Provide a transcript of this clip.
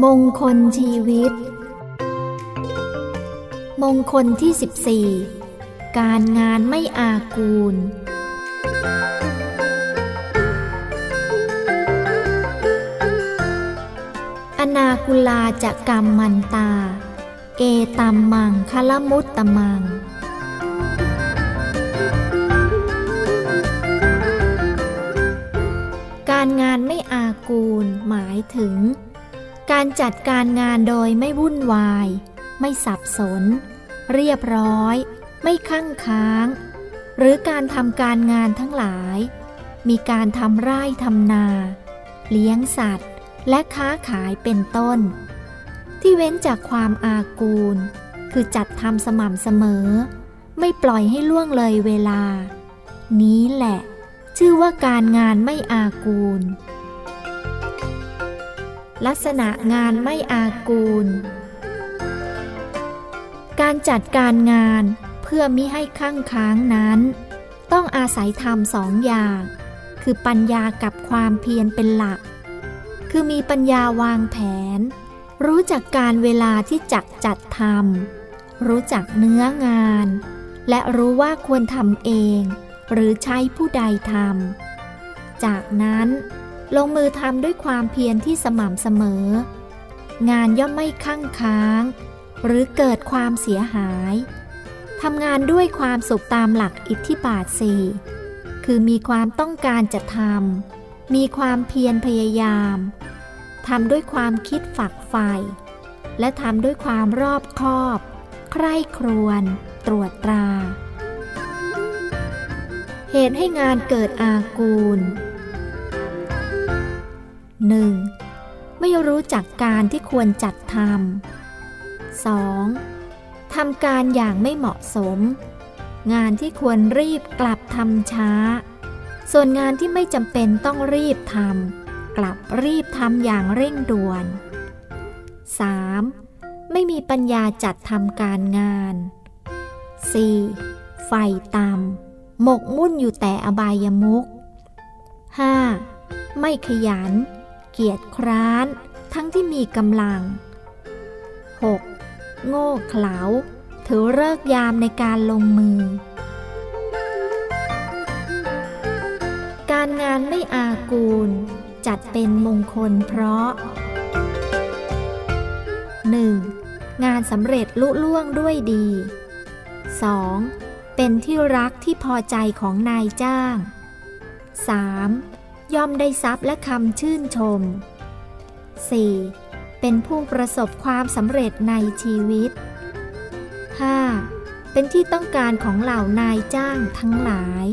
มงคลชีวิต มงคลที่ 14 การงานไม่อากูล อนากุลาจะกรรมมันตา เอตัมมังคละมุตตมัง การงานไม่อากูลหมายถึง การจัดการงานโดยไม่วุ่นวาย ไม่สับสน เรียบร้อย ไม่ข้างค้าง หรือการทำการงานทั้งหลาย มีการทำไร่ทำนา เลี้ยงสัตว์ และค้าขายเป็นต้น ที่เว้นจากความอากูล คือจัดทำสม่ำเสมอ ไม่ปล่อยให้ล่วงเลยเวลา นี้แหละ ชื่อว่าการงานไม่อากูล ลักษณะงานไม่อากูล การจัดการงานเพื่อมิให้ข้างค้างนั้น ต้องอาศัยทำสองอย่าง คือปัญญากับความเพียรเป็นหลัก คือมีปัญญาวางแผน รู้จักการเวลาที่จักจัดทำรู้จักเนื้องาน และรู้ว่าควรทำเอง หรือใช้ผู้ใดทำจากนั้น ลงมือทำด้วยความเพียรที่สม่ำเสมอ งานย่อมไม่ข้างค้าง หรือเกิดความเสียหายทำงานด้วยความสุขตามหลักอิทธิบาทสี่คือมีความต้องการจะทำมีความเพียรพยายามทำด้วยความคิดฝักใฝ่และทำด้วยความรอบคอบ ใคร่ครวญตรวจตรา เหตุให้งานเกิดอากูล 1. ไม่รู้จักการที่ควรจัดทำ 2. ทำการอย่างไม่เหมาะสม งานที่ควรรีบกลับทำช้า ส่วนงานที่ไม่จำเป็นต้องรีบทำกลับรีบทำอย่างเร่งด่วน 3. ไม่มีปัญญาจัดทำการงาน 4. ไฟต่ำหมกมุ่นอยู่แต่อบายมุก 5. ไม่ขยัน เกียจคร้าน ทั้งที่มีกำลัง 6. โง่เขลา ถือเลิกยามในการลงมือ การงานไม่อากูล จัดเป็นมงคลเพราะ 1. งานสำเร็จลุล่วงด้วยดี 2. เป็นที่รักที่พอใจของนายจ้าง 3. ย่อมได้ทรัพย์และคำชื่นชม 4. เป็นผู้ประสบความสำเร็จในชีวิต 5. เป็นที่ต้องการของเหล่านายจ้างทั้งหลาย